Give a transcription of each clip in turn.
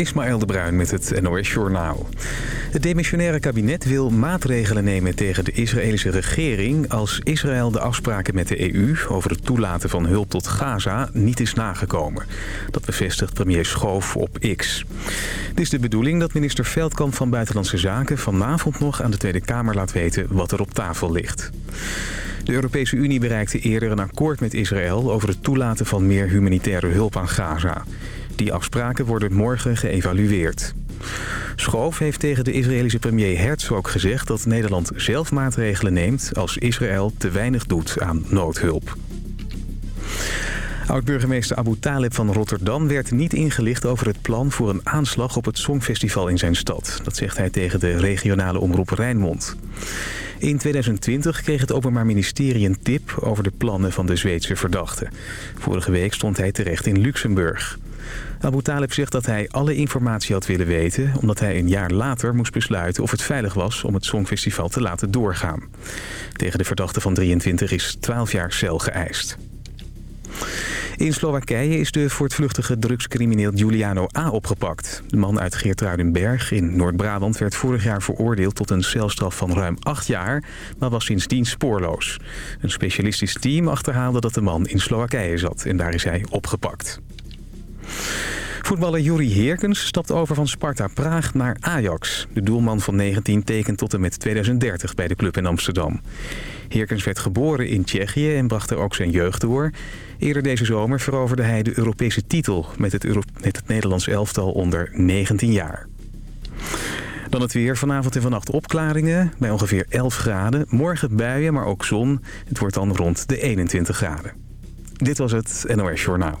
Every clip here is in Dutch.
Ismaël de Bruin met het NOS Journaal. Het demissionaire kabinet wil maatregelen nemen tegen de Israëlische regering... als Israël de afspraken met de EU over het toelaten van hulp tot Gaza niet is nagekomen. Dat bevestigt premier Schoof op X. Het is de bedoeling dat minister Veldkamp van Buitenlandse Zaken... vanavond nog aan de Tweede Kamer laat weten wat er op tafel ligt. De Europese Unie bereikte eerder een akkoord met Israël... over het toelaten van meer humanitaire hulp aan Gaza. Die afspraken worden morgen geëvalueerd. Schoof heeft tegen de Israëlische premier Herzog gezegd dat Nederland zelf maatregelen neemt als Israël te weinig doet aan noodhulp. Oud-burgemeester Abu Talib van Rotterdam werd niet ingelicht over het plan voor een aanslag op het Songfestival in zijn stad. Dat zegt hij tegen de regionale omroep Rijnmond. In 2020 kreeg het Openbaar Ministerie een tip over de plannen van de Zweedse verdachte. Vorige week stond hij terecht in Luxemburg. Abu Talib zegt dat hij alle informatie had willen weten... omdat hij een jaar later moest besluiten of het veilig was om het Songfestival te laten doorgaan. Tegen de verdachte van 23 is 12 jaar cel geëist. In Slowakije is de voortvluchtige drugscrimineel Giuliano A. opgepakt. De man uit Geertruidenberg in Noord-Brabant werd vorig jaar veroordeeld tot een celstraf van ruim acht jaar, maar was sindsdien spoorloos. Een specialistisch team achterhaalde dat de man in Slowakije zat en daar is hij opgepakt. Voetballer Juri Heerkens stapt over van Sparta Praag naar Ajax. De doelman van 19 tekent tot en met 2030 bij de club in Amsterdam. Heerkens werd geboren in Tsjechië en bracht er ook zijn jeugd door. Eerder deze zomer veroverde hij de Europese titel met het, het Nederlands elftal onder 19 jaar. Dan het weer. Vanavond en vannacht opklaringen bij ongeveer 11 graden. Morgen buien, maar ook zon. Het wordt dan rond de 21 graden. Dit was het NOS Journaal.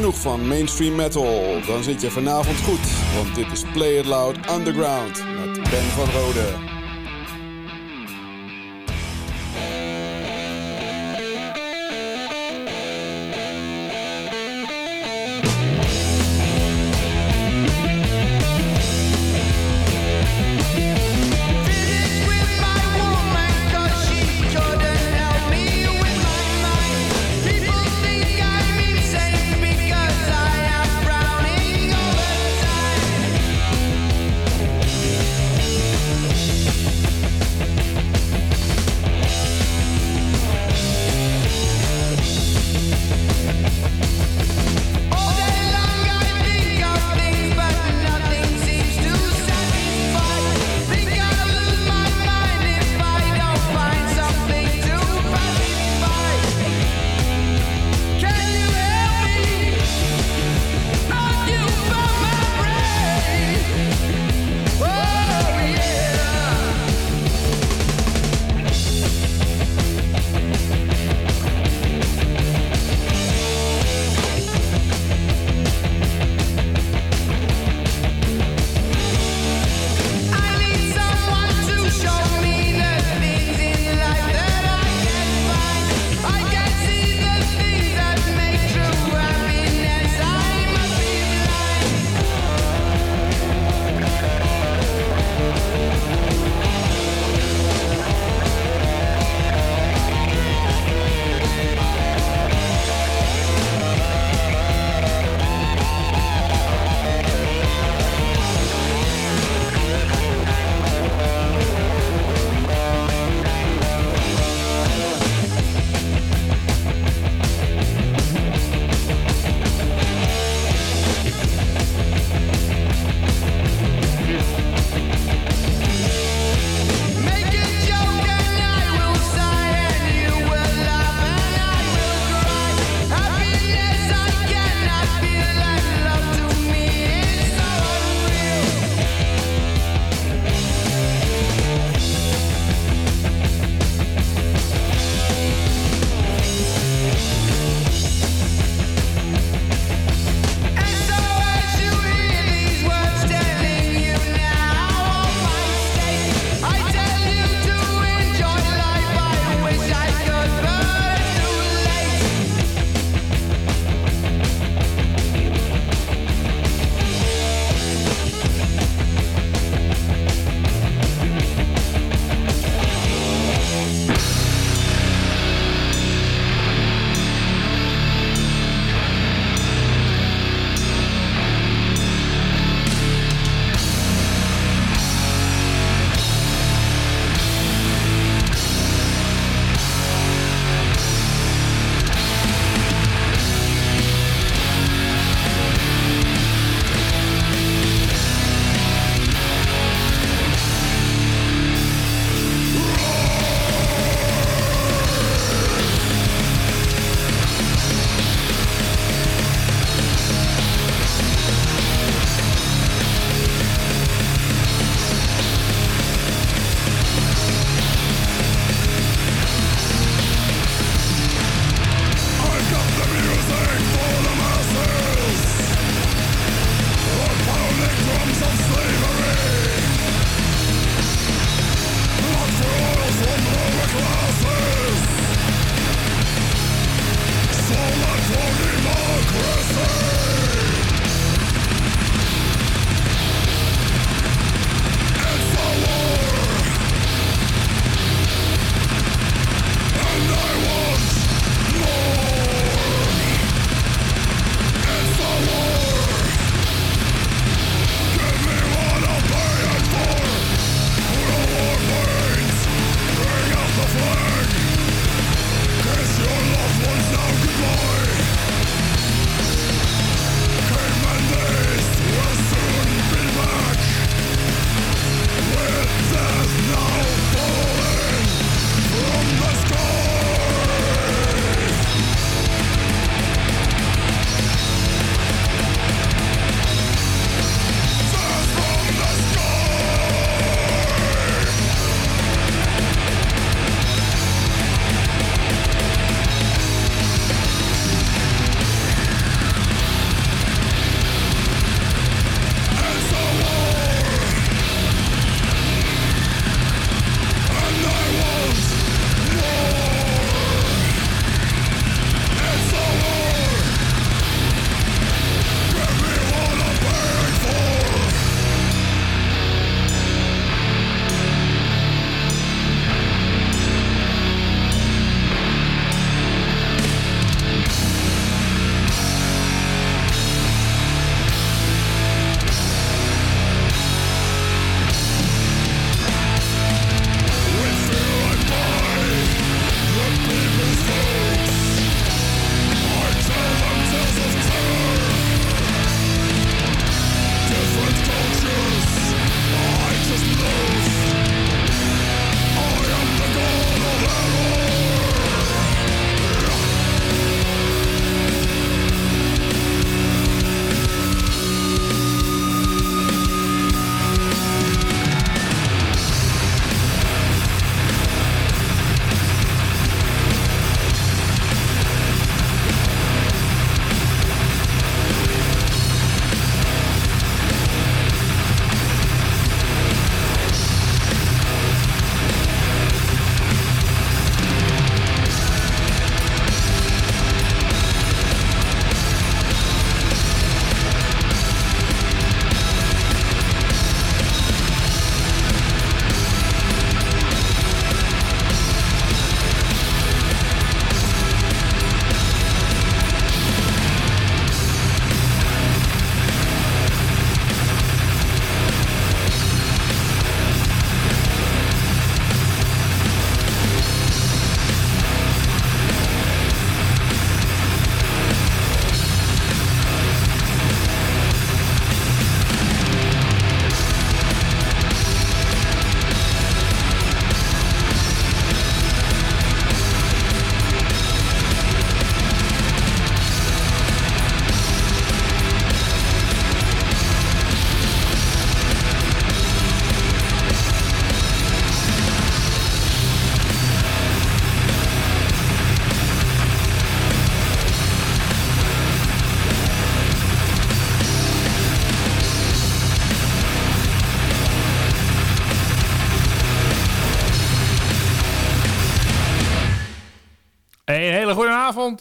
Genoeg van mainstream metal. Dan zit je vanavond goed. Want dit is Play It Loud Underground met Ben van Rode.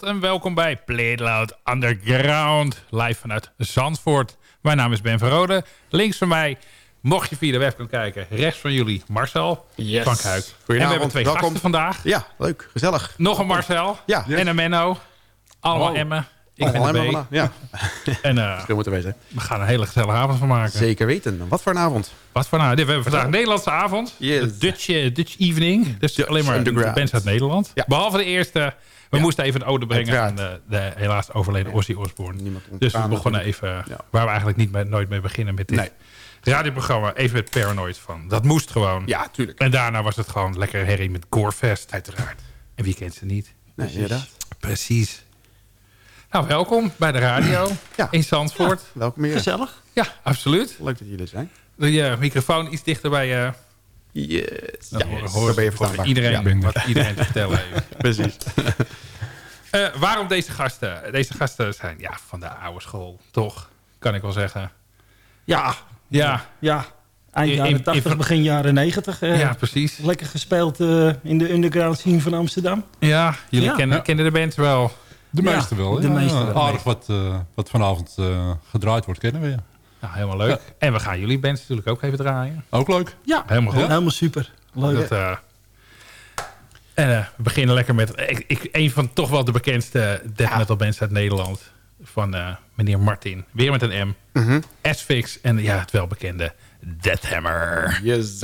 En welkom bij Play It Loud Underground. Live vanuit Zandvoort. Mijn naam is Ben Verrode. Links van mij, mocht je via de webcam kijken, rechts van jullie Marcel Yes. van Kuik. En we hebben twee welkom. gasten vandaag. Ja, leuk, gezellig. Nog een Marcel Ja. en een Menno. Allemaal Oh. Emmen. Ik Oh, ben. Ja, En veel moeten weten. we gaan een hele gezellige avond van maken. Zeker weten. Wat voor een avond. Wat voor nou? Dit- We hebben vandaag een Nederlandse avond. Yes. De Dutch, eh, Dutch Evening. Dus Dutch alleen maar bands uit Nederland. Ja. Behalve de eerste. We Ja. moesten even een ode brengen aan de, de helaas overleden Ozzy Osbourne. Dus we begonnen even, Ja. waar we eigenlijk niet mee, nooit mee beginnen met dit Nee. radioprogramma. Even met Paranoid van. Dat moest gewoon. Ja, tuurlijk. En daarna was het gewoon lekker herrie met Gorefest. Uiteraard. En wie kent ze niet? Nee, inderdaad. Precies. Nou, welkom bij de radio Ja. in Zandvoort. Welkom hier. Gezellig. Ja, absoluut. Leuk dat jullie er zijn. De je microfoon iets dichter bij je... Yes. Dan Ja, hoor- zo hoor- ben je verstaanbaar. iedereen, Ja. wat iedereen te vertellen heeft. Precies. Eh, waarom deze gasten? Deze gasten zijn ja, van de oude school, toch? Kan ik wel zeggen. Ja, Ja, ja. Eind In- jaren in- 80, in- begin jaren 90. eh, ja precies. Lekker gespeeld eh, in de underground scene van Amsterdam. Ja, jullie Ja. Kennen, Ja. kennen de band wel. De Ja, meeste wel. de ja. meeste wel. Aardig wat, eh, wat vanavond eh, gedraaid wordt, kennen we. Ja. Nou, helemaal leuk. En we gaan jullie bands natuurlijk ook even draaien. Ook leuk. Ja, Helemaal goed. helemaal super. Leuk. Dat, eh, en eh, we beginnen lekker met ik, ik, een van toch wel de bekendste death metal bands uit Nederland. Van eh, meneer Martin. Weer met een M. Mhm. S-Fix en ja, het welbekende Deathhammer. Yes.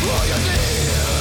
Will you?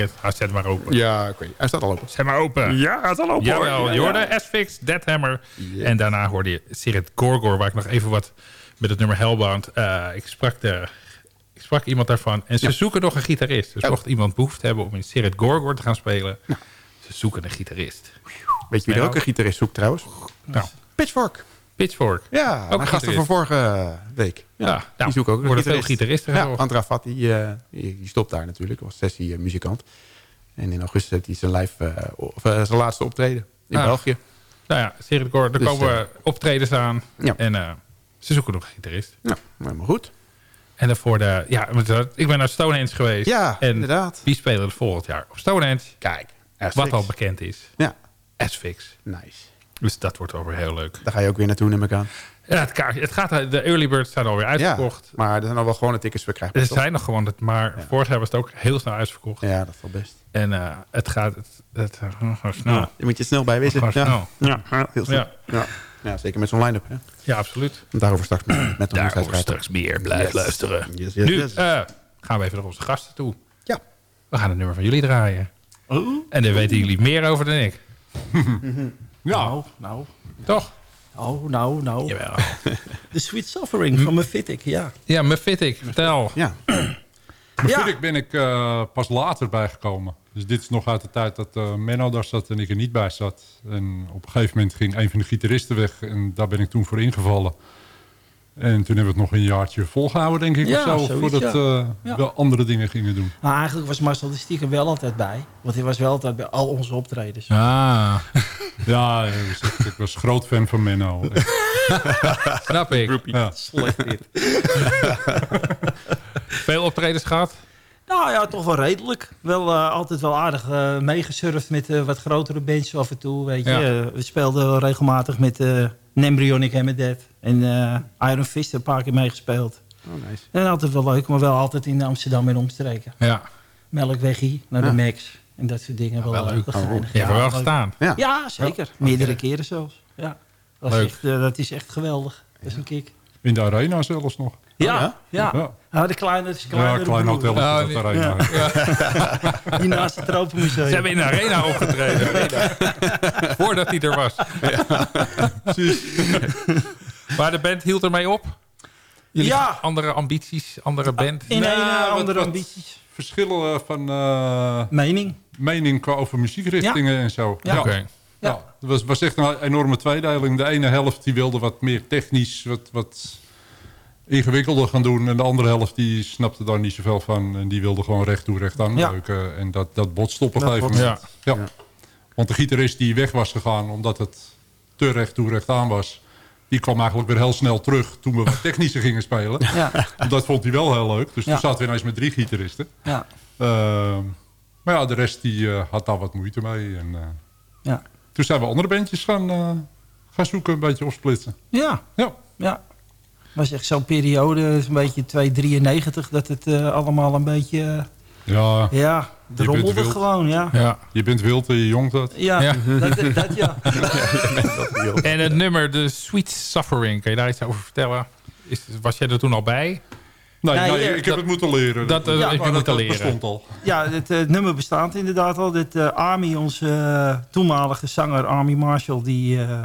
Het. Ah, zet maar open. Ja, oké. Hij staat al open. Zet maar open. Ja, hij staat al open. Jawel, hoor. je hoorde S-Fix, Deadhammer. En daarna hoorde je Sirit Gorgor, waar ik nog even wat met het nummer Hellbound... eh, ik, sprak de, ik sprak iemand daarvan. En ze zoeken nog een gitarist. Dus Oh. mocht iemand behoefte hebben om in Sirit Gorgor te gaan spelen... ze zoeken een gitarist. Weet je wie er Ja. ook een gitarist zoekt trouwens? Nou, Pitchfork. Pitchfork. Ja, Ook een gasten van vorige week. Ja, nou, die zoeken ook een worden veel gitarist. gitaristen Ja. Andra die, eh, die, die stopt daar natuurlijk. als sessiemuzikant. En in augustus heeft hij zijn, live, eh, of, eh, zijn laatste optreden in Ah. België. Nou ja, Gorgor, er Dus, komen optredens aan. Ja. En ze zoeken nog een gitarist. Ja, helemaal goed. En daarvoor de... Ja, ik ben naar Stonehenge geweest. Ja, en inderdaad. Wie spelen er volgend jaar op Stonehenge? Kijk. Wat al bekend is. Ja, S-Fix. nice. Dus dat wordt alweer heel leuk. Daar ga je ook weer naartoe, neem ik aan. Ja, het, kaartje, het gaat, de early birds zijn alweer Ja, uitverkocht. maar er zijn al wel gewone tickets verkrijgbaar. Er toch? zijn nog gewoon, het, maar vorig jaar was het ook heel snel uitverkocht. Ja, dat is wel best. En eh, het gaat het, het, gewoon snel. Ja, je moet je snel bij wezen. Gewoon Ja. snel. Ja, heel snel. Ja. Ja. Ja. zeker met zo'n line-up. Hè. Ja, absoluut. Daarover straks met, met de Daarover straks meer. Blijf Yes. luisteren. Yes, yes, nu yes. eh, gaan we even naar onze gasten toe. Ja. We gaan het nummer van jullie draaien. En daar weten jullie meer over dan ik. Nou, nou, Toch? oh, nou, nou. Jawel. The Sweet Suffering van Mephitic, ja. Ja, Mephitic, vertel. Ja. Ik ben ik eh, pas later bijgekomen. Dus dit is nog uit de tijd dat eh, Menno daar zat en ik er niet bij zat. En op een gegeven moment ging een van de gitaristen weg. En daar ben ik toen voor ingevallen. En toen hebben we het nog een jaartje volgehouden, denk ik. Ja, of zo, zoiets, voordat ja. eh, Ja. we andere dingen gingen doen. Maar eigenlijk was Marcel de stiekem wel altijd bij. Want hij was wel altijd bij al onze optredens. Ah, Ja, ik, was groot fan van Menno. snap ik. ja. Slecht dit. Veel optredens gehad? Nou ja, toch wel redelijk. Wel eh, altijd wel aardig eh meegesurfd met eh, wat grotere bands af en toe, weet je. Ja. We speelden regelmatig met eh Embryonic Hammerdead. En eh, Iron Fist een paar keer meegespeeld. Oh, nice. En altijd wel leuk, maar wel altijd in Amsterdam en omstreken. Ja. Melkweggie naar de Ja. Max. En dat soort dingen. wel, wel leuk. wel hebt er wel leuk. gestaan. Ja. Ja, zeker. Meerdere keren zelfs. Ja. Dat, is Leuk. echt, eh, dat is echt geweldig. Dat is een kick. In de arena zelfs nog. Ja, ja. Ja, Ah, de kleine, is een ja klein hotel Ja, dat arena. Die naast het Tropenmuseum. Ze hebben in de arena opgetreden. Voordat hij er was. Maar de band hield ermee op? Jullie Ja. Andere ambities, andere band? In Nou, een eh, andere wat- ambities. Verschillen van eh, Mening. mening qua over muziekrichtingen en zo. Ja. Oké. Ja, het was, was echt een enorme tweedeling. De ene helft die wilde wat meer technisch, wat, wat ingewikkelder gaan doen. En de andere helft die snapte daar niet zoveel van. En die wilde gewoon recht toe, recht aan Ja. leuken. En dat, dat botste op een Dat gegeven moment. Ja. Want de gitarist die weg was gegaan omdat het te recht toe, recht aan was... die kwam eigenlijk weer heel snel terug toen we wat technischer gingen spelen. Ja, Dat vond hij wel heel leuk. Dus Ja. toen zaten we ineens met drie gitaristen. ja, Ehm, maar ja, de rest die, eh, had daar wat moeite mee. En, eh, ja. toen zijn we andere bandjes gaan, eh, gaan zoeken, een beetje opsplitsen. Ja, Ja, ja. Was echt zo'n periode, een beetje 293, dat het eh, allemaal een beetje, eh, ja, ja, rommelde gewoon, ja. Ja. je bent wild en je jongt dat. Ja, Ja. Dat, dat, dat, ja. En het nummer, de Sweet Suffering, kan je daar iets over vertellen? Is, was jij er toen al bij? Nee, Nee, nee, eh, ik heb dat- het moeten leren. dat, Ja, heb moeten dat leren. bestond al. Ja, het, nummer bestaat inderdaad al. Dit, eh, Army, onze eh, toenmalige zanger Army Marshall, die, eh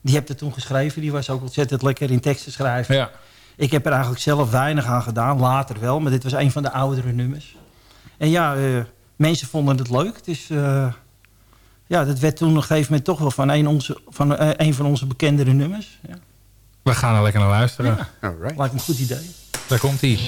die heeft het toen geschreven. Die was ook ontzettend lekker in teksten schrijven. Ja. Ik heb er eigenlijk zelf weinig aan gedaan, later wel. Maar dit was een van de oudere nummers. En ja, eh, mensen vonden het leuk. Dus eh, ja, dat werd toen op een gegeven moment toch wel van een, onze, van, eh, een van onze bekendere nummers. Ja, We gaan er lekker naar luisteren. Alright. lijkt me een goed idee. Daar komt hij.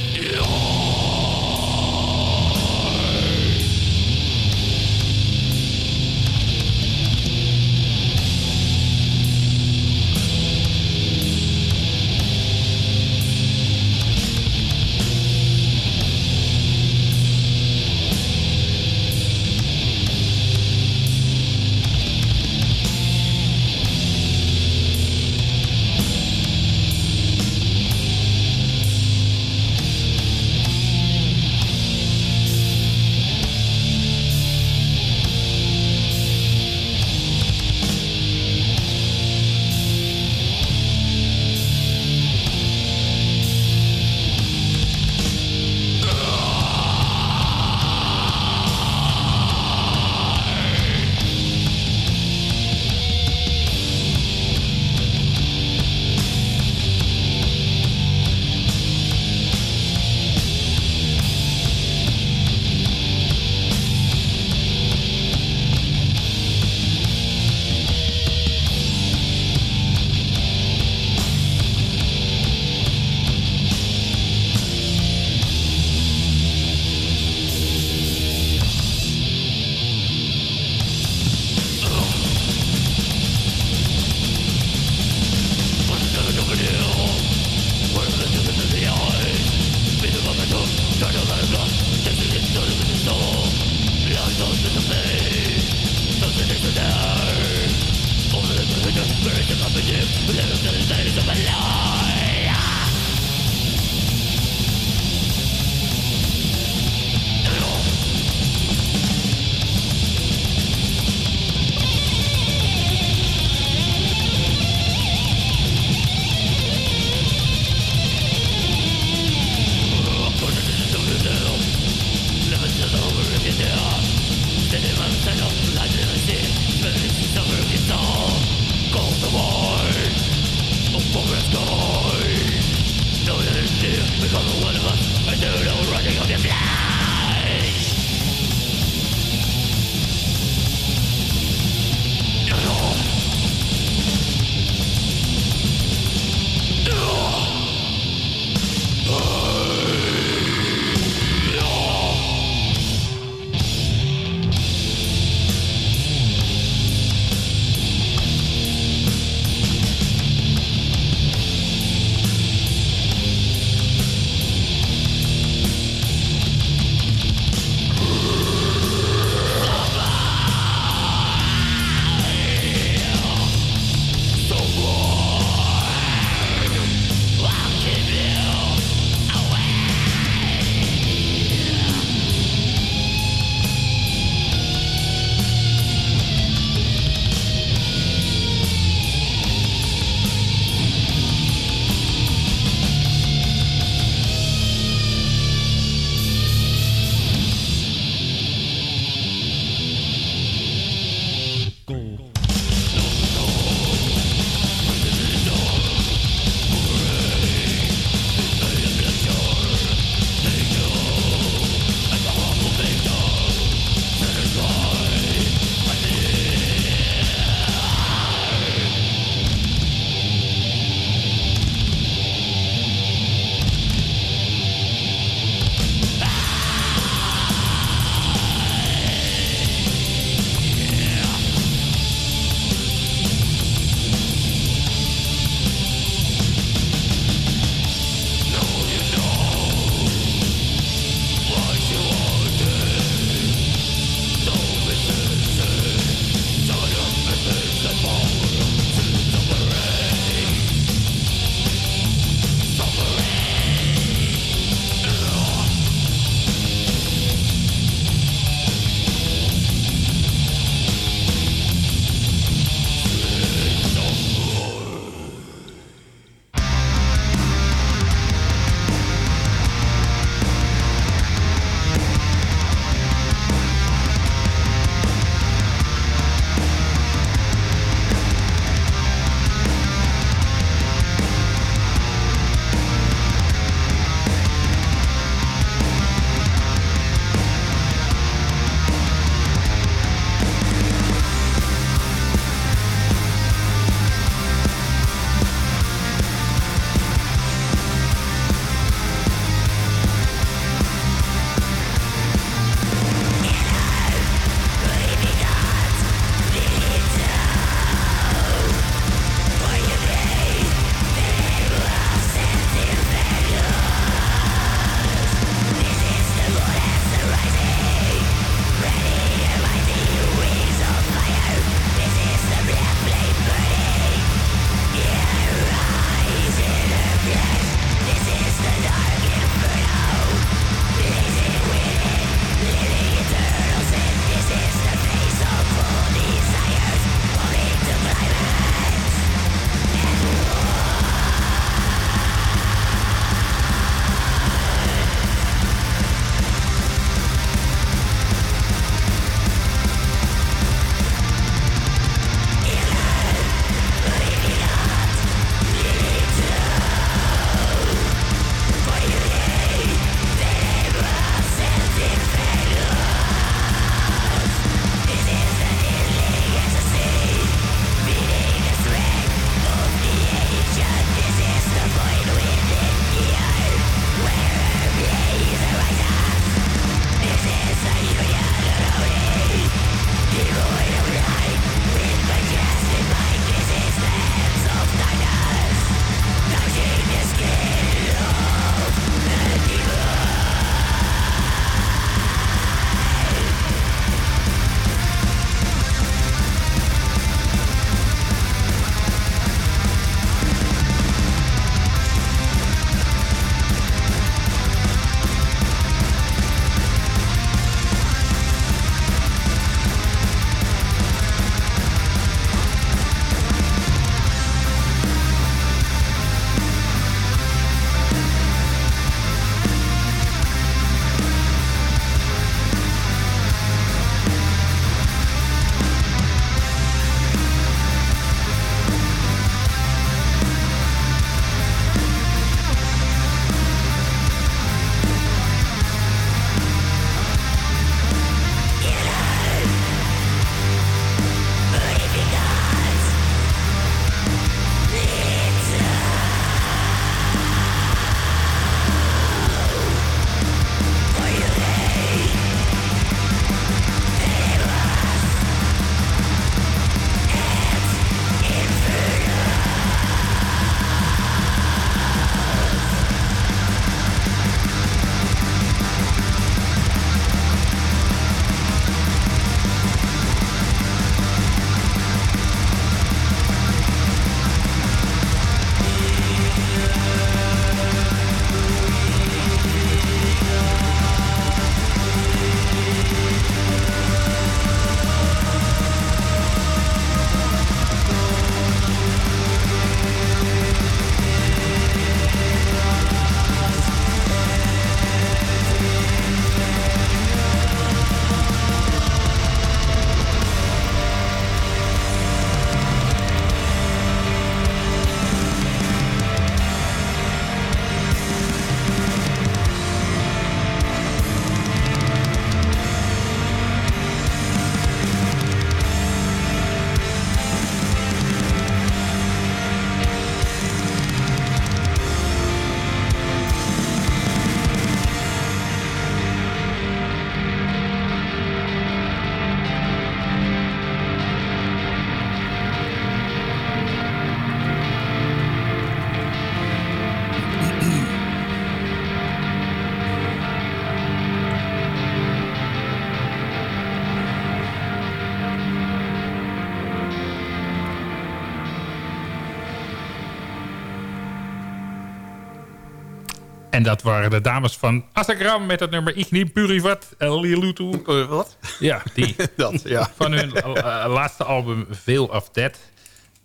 En dat waren de dames van Asagram met het nummer Ik niet purivat Lilutu. Uh, wat? Ja, die. dat, ja. Van hun uh, laatste album Veil of Dead.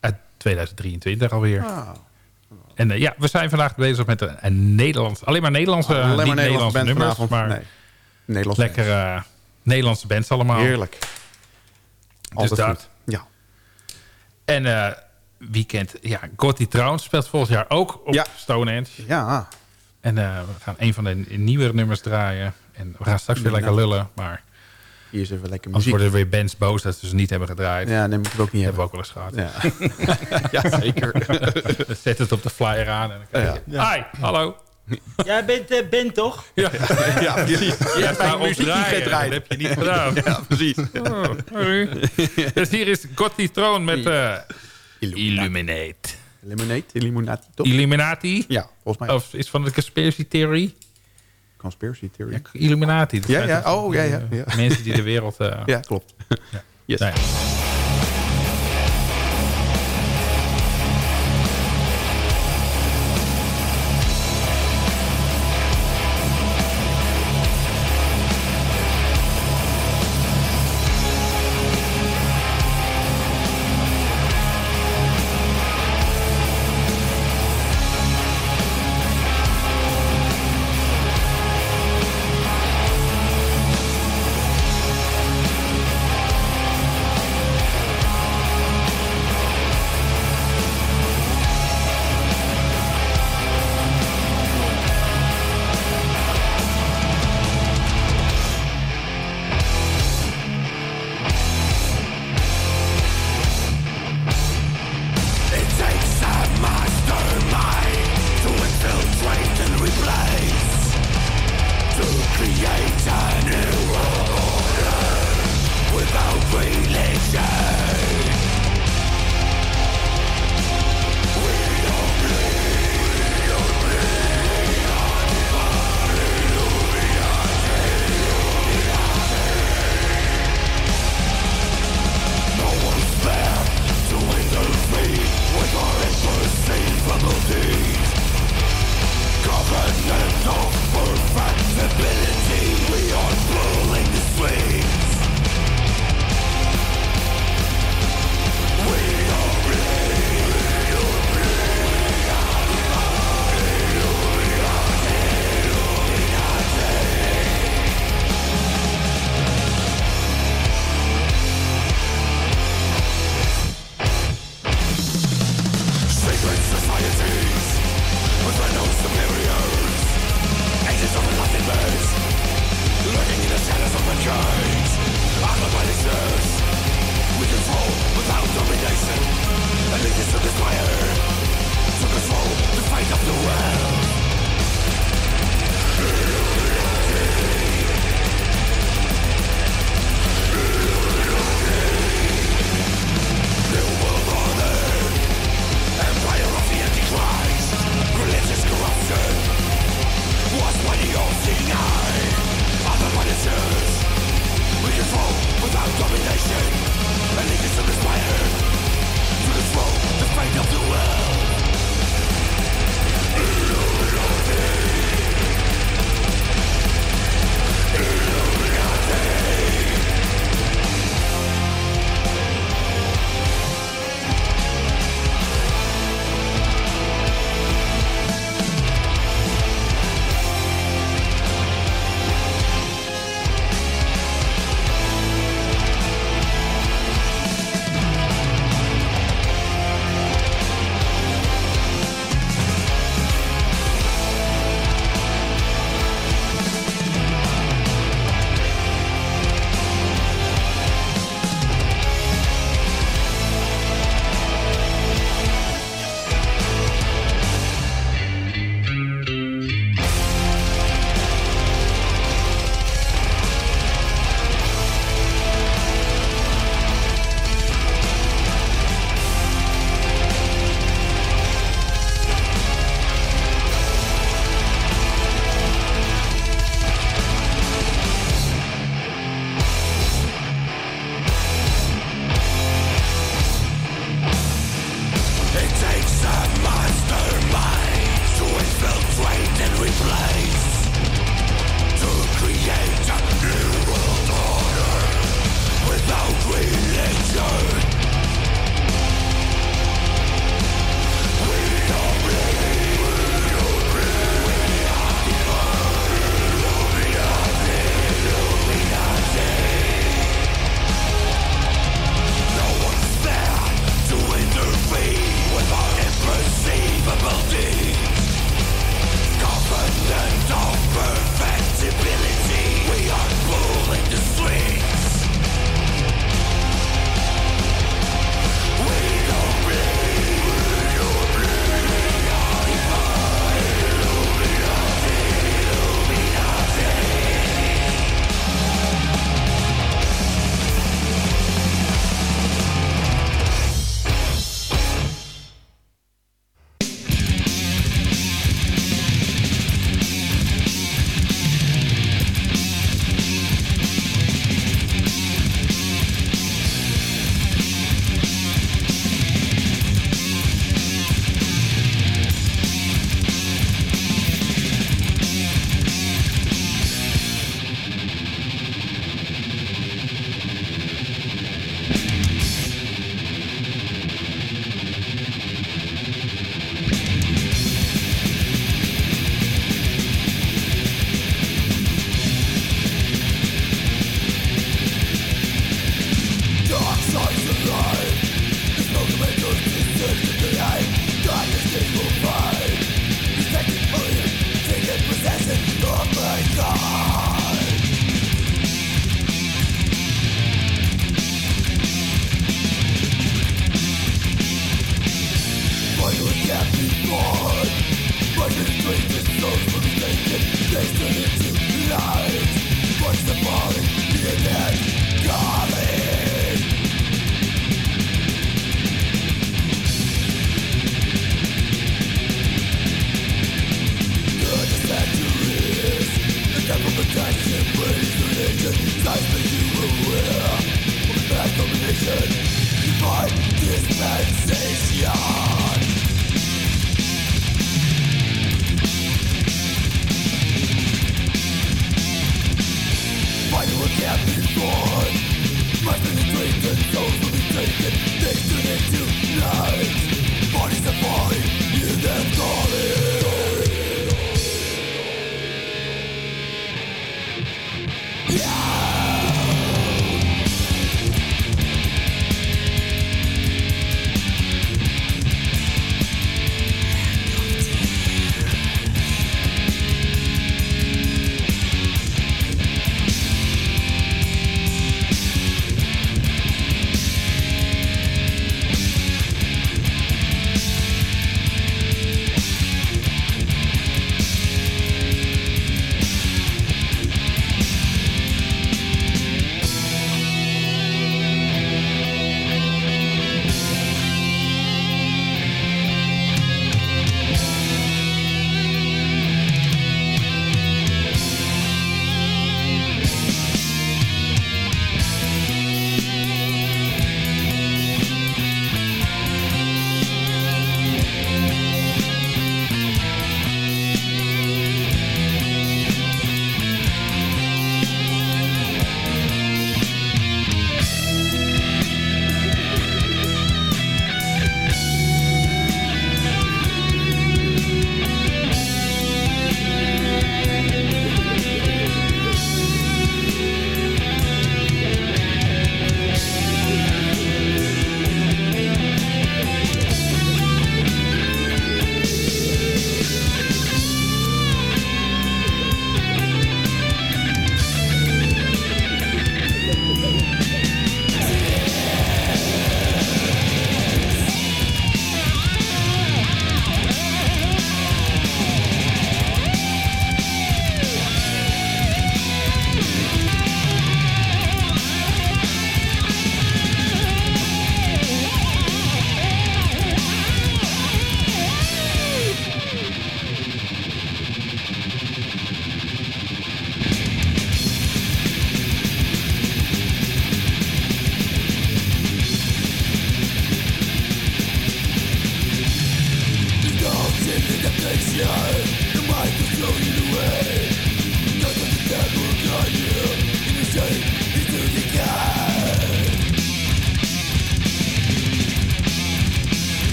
Uit 2023 alweer. Ah. En uh, ja, we zijn vandaag bezig met een, een Nederlands... Alleen maar Nederlandse, alleen maar niet Nederlandse, Nederlandse nummers. vanavond. Maar nee. Nederlandse lekker uh, Nederlandse bands allemaal. Heerlijk. Dus Altijd dat. goed. Ja. En uh, weekend, ja, Gotti Trouwens speelt volgend jaar ook op Ja. Stonehenge. Ja. En uh, we gaan een van de nieuwere nummers draaien. En we gaan straks weer lekker lullen. Maar Hier is even lekker anders muziek. worden weer bands boos dat ze ze niet hebben gedraaid. Ja, nee, moet ik ook niet hebben hebben. we ook wel eens gehad. Ja, ja zeker. Zet het op de flyer aan. En dan je, Hi, hallo. Jij bent uh, Ben, toch? Ja, ja precies. Jij hebt mijn muziek niet draaien. Dat gedraaid. heb je niet gedaan. Ja, precies. Oh, dus hier is Gotti Troon met uh, Illuminate. Illuminate, Illuminati, toch? Illuminati? Ja, volgens mij. Of is van de conspiracy theory? Conspiracy theory. Ja, Illuminati. Ja, ja. Oh, ja, ja, ja. Mensen die de wereld... Uh, Ja, klopt. Yes. Nou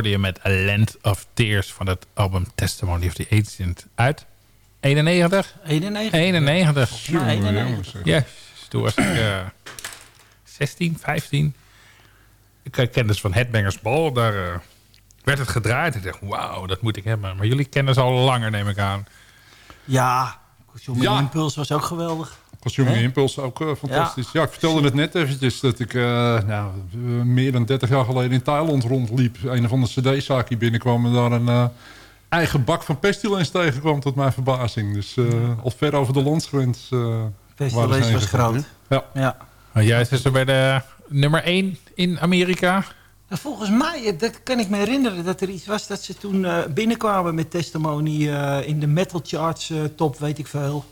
hoorde je met A Land of Tears van het album Testimony of the Ancient uit 91? 91. 91. Ja, 91. Ja, toen was ik eh 16, 15. Ik ken dus van Headbangers Ball. Daar eh, werd het gedraaid. Ik dacht, wauw, dat moet ik hebben. Maar jullie kennen ze al langer, neem ik aan. Ja, Consumer Ja. Impulse was ook geweldig. Consumer Hè? Impulse ook eh, fantastisch. Ja. ik vertelde het net eventjes dat ik eh, nou, eh, meer dan 30 jaar geleden in Thailand rondliep. Een van de cd-zaken hier binnenkwam en daar een eh, eigen bak van Pestilence tegenkwam tot mijn verbazing. Dus eh, al ver over de landsgrens eh waren ze Pestilence was groot. Ja. Ja. Maar jij is dus bij de nummer 1 in Amerika. Nou, volgens mij, dat kan ik me herinneren, dat er iets was dat ze toen eh, binnenkwamen met testimony eh, in de metal charts top, weet ik veel.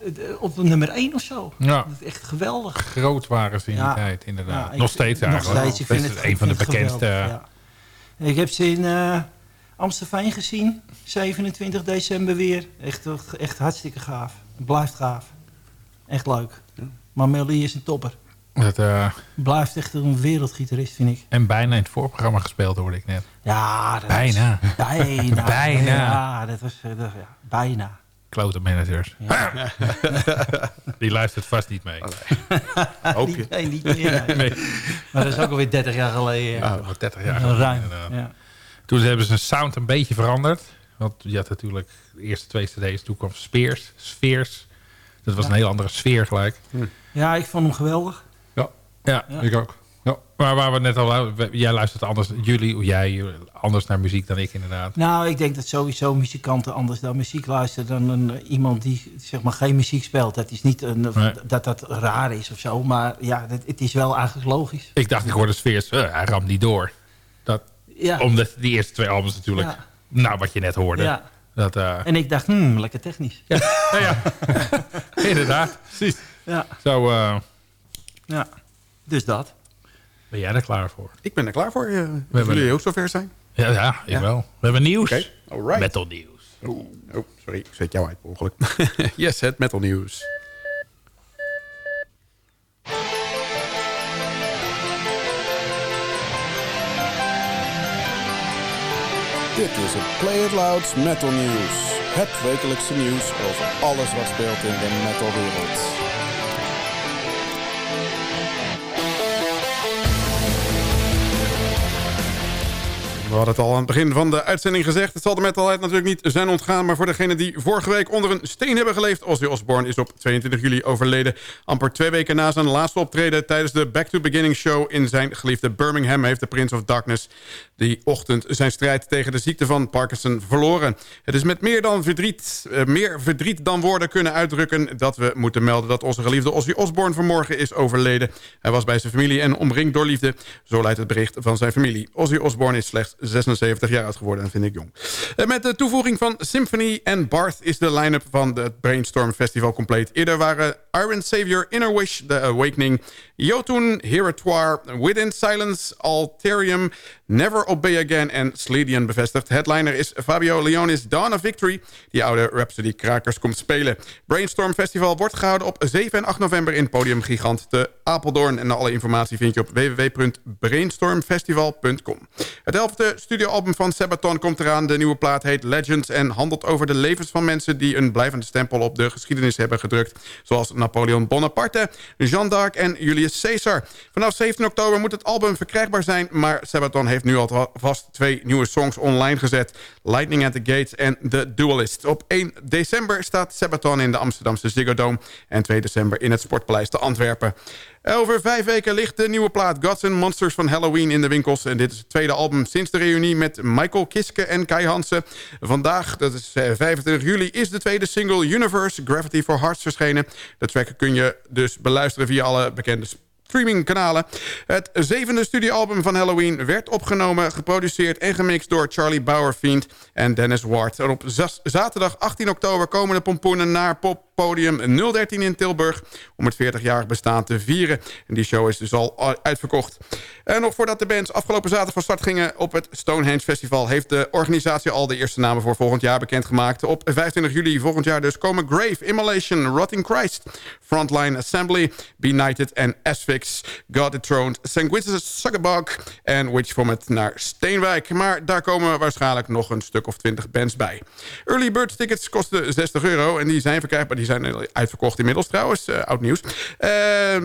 Eh, op nummer 1 of zo. Ja. Dat is echt geweldig. Groot waren ze in Ja. die tijd, inderdaad. Ja, nog steeds Nog eigenlijk. steeds. Ik Dat vind het, een van de bekendste... geweldig, ja. Ik heb ze in eh Amstelveen gezien. 27 december weer. Echt, echt hartstikke gaaf. Het blijft gaaf. Echt leuk. Maar Melly is een topper. Dat, eh, Blijft echt een wereldgitarist, vind ik. en bijna in het voorprogramma gespeeld, hoorde ik net. Ja, dat Bijna. Was, bijna. Bijna. Ja, dat was eh, dat- ja, bijna. Klote managers. Die luistert vast niet mee. Hoop je. Nee, niet meer. nee. Maar dat is ook alweer 30 jaar geleden. ja. Oh, 30 jaar Ruim. geleden, inderdaad. Ja. Toen hebben ze een sound een beetje veranderd. Want je had natuurlijk de eerste twee cd's. Toen kwam Spears. Sfeers. Dat was een heel andere sfeer gelijk. ja, ik vond hem geweldig. Ja, Ja. ik ook. Maar waar we net al... we- Jij luistert anders... Jullie, jij, anders naar muziek dan ik inderdaad. Nou, ik denk dat sowieso muzikanten anders dan muziek luisteren... dan een, eh, iemand die zeg maar, geen muziek speelt. Dat is niet een, Nee. dat dat raar is of zo. Maar ja, het is wel eigenlijk logisch. Ik dacht, ik hoorde Sfeers. eh, hij ramt niet door. Dat, Ja. Omdat die eerste twee albums natuurlijk... Ja. Nou, wat je net hoorde. Ja. Dat, eh, En ik dacht, hmm, lekker technisch. ja, nou ja. inderdaad. Precies. Ja, Zo, eh, ja. Dus dat. Ben jij er klaar voor? Ik ben er klaar voor. Uh, hebben- jullie ook zover zijn? Ja, ja ik Ja. wel. We hebben nieuws. Oké, alright. Metal nieuws. Oh, oh, sorry. Ik zet jou uit per ongeluk. yes, het metal nieuws. Dit is het Play It Louds Metal News. Het wekelijkse nieuws over alles wat speelt in de metalwereld. We hadden het al aan het begin van de uitzending gezegd. Het zal de metalheid natuurlijk niet zijn ontgaan. Maar voor degenen die vorige week onder een steen hebben geleefd... Ozzy Osbourne is op 22 juli overleden. Amper twee weken na zijn laatste optreden... tijdens de Back to Beginning show in zijn geliefde Birmingham... heeft de Prince of Darkness die ochtend zijn strijd tegen de ziekte van Parkinson verloren. Het is met meer, dan verdriet, eh, meer verdriet dan woorden kunnen uitdrukken... dat we moeten melden dat onze geliefde Ozzy Osbourne vanmorgen is overleden. Hij was bij zijn familie en omringd door liefde. Zo luidt het bericht van zijn familie. Ozzy Osbourne is slechts 76 jaar oud geworden en vind ik jong. Eh, Met de toevoeging van Symphony en Barth is de line-up van het Brainstorm Festival compleet. Eerder waren Iron Savior, Inner Wish, The Awakening... Jotun, Heritoire, Within Silence, Alterium... Never Obey Again en Sledian bevestigd. Headliner is Fabio Leonis Dawn of Victory... die oude Rhapsody Krakers komt spelen. Brainstorm Festival wordt gehouden op 7 en 8 november... in Podium Gigant te Apeldoorn. En alle informatie vind je op www.brainstormfestival.com. Het elfde studioalbum van Sabaton komt eraan. De nieuwe plaat heet Legends en handelt over de levens van mensen... die een blijvende stempel op de geschiedenis hebben gedrukt. Zoals Napoleon Bonaparte, Jeanne d'Arc en Julius Caesar. Vanaf 17 oktober moet het album verkrijgbaar zijn... maar Sabaton heeft nu alvast twee nieuwe songs online gezet. Lightning at the Gates en The Duelist. Op 1 december staat Sabaton in de Amsterdamse Ziggo Dome... en 2 december in het Sportpaleis te Antwerpen. Over vijf weken ligt de nieuwe plaat Gods and Monsters van Halloween in de winkels. En dit is het tweede album sinds de reunie met Michael Kiske en Kai Hansen. Vandaag, dat is eh, 25 juli, is de tweede single Universe Gravity for Hearts verschenen. De track kun je dus beluisteren via alle bekende streamingkanalen. Het zevende studioalbum van Halloween werd opgenomen, geproduceerd en gemixt door Charlie Bauerfiend en Dennis Ward. En op zaterdag 18 oktober komen de pompoenen naar poppodium 013 in Tilburg om het 40-jarig bestaan te vieren. En die show is dus al uitverkocht. En nog voordat de bands afgelopen zaterdag van start gingen op het Stonehenge Festival... heeft de organisatie al de eerste namen voor volgend jaar bekendgemaakt. Op 25 juli volgend jaar dus komen Grave, Immolation, Rotting Christ... Frontline Assembly, Benighted en Asphyx... God Dethroned, Sanguinis Suckerbug en Witch Vomit naar Steenwijk. Maar daar komen waarschijnlijk nog een stuk of 20 bands bij. Early Bird tickets kosten 60 euro en die zijn verkrijgbaar. Zijn uitverkocht inmiddels trouwens, uh, oud nieuws. Uh,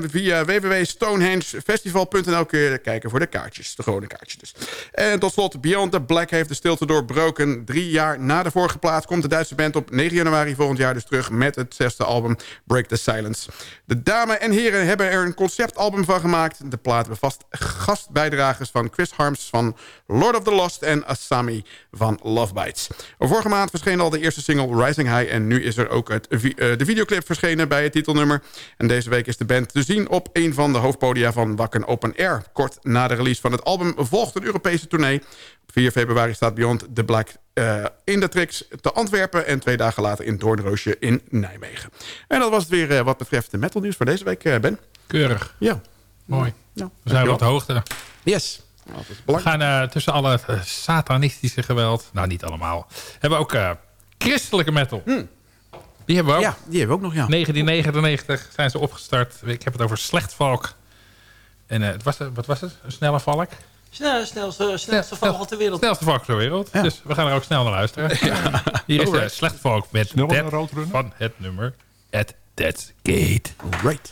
via www.stonehengefestival.nl kun je kijken voor de kaartjes. De gewone kaartjes dus. En tot slot, Beyond the Black heeft de stilte doorbroken. Drie jaar na de vorige plaat komt de Duitse band op 9 januari volgend jaar dus terug... met het zesde album Break the Silence. De dames en heren hebben er een conceptalbum van gemaakt. De plaat bevat gastbijdragers van Chris Harms van Lord of the Lost... en Asami van Love Bites. Vorige maand verscheen al de eerste single Rising High... en nu is er ook het, uh, de videoclip verschenen bij het titelnummer. En deze week is de band te zien op een van de hoofdpodia van Wakken Open Air. Kort na de release van het album volgt een Europese tournee. Op 4 februari staat Beyond the Black uh, in de Trix te Antwerpen... en twee dagen later in Doornroosje in Nijmegen. En dat was het weer uh, wat betreft de metal nieuws voor deze week, uh, Ben. Keurig. Ja. Mooi. Ja. We zijn op de hoogte. Yes. We gaan uh, tussen alle satanistische geweld... nou, niet allemaal. Hebben we ook uh, christelijke metal. Hmm. Die hebben we ook. Ja, die hebben we ook nog, ja. 1999 zijn ze opgestart. Ik heb het over Slechtvalk. En eh, het was, wat was het? Een snelle valk? Snel, snelste, snelste vogel ter wereld. Snelste valk ter wereld. Dus we gaan er ook snel naar luisteren. Hier is de slechte valk met Roadrunner? van het nummer At Dead's Gate. Right.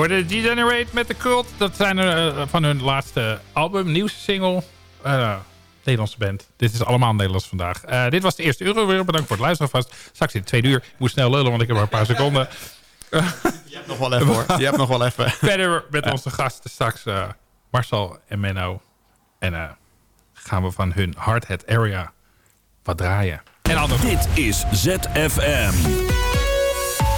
Hoorde Degenerate met de Cult. Dat zijn er uh, van hun laatste album, nieuwste single. Uh, Nederlandse band. Dit is allemaal Nederlands vandaag. Uh, dit was de eerste uur weer. Bedankt voor het luisteren vast. Straks in het tweede uur. Ik moet snel lullen, want ik heb maar een paar seconden. Je hebt nog wel even hoor. Je hebt nog wel even. Verder met onze gasten straks Marcel en Menno. En gaan we van hun Hardhead Area wat draaien. En anders. Dit is ZFM.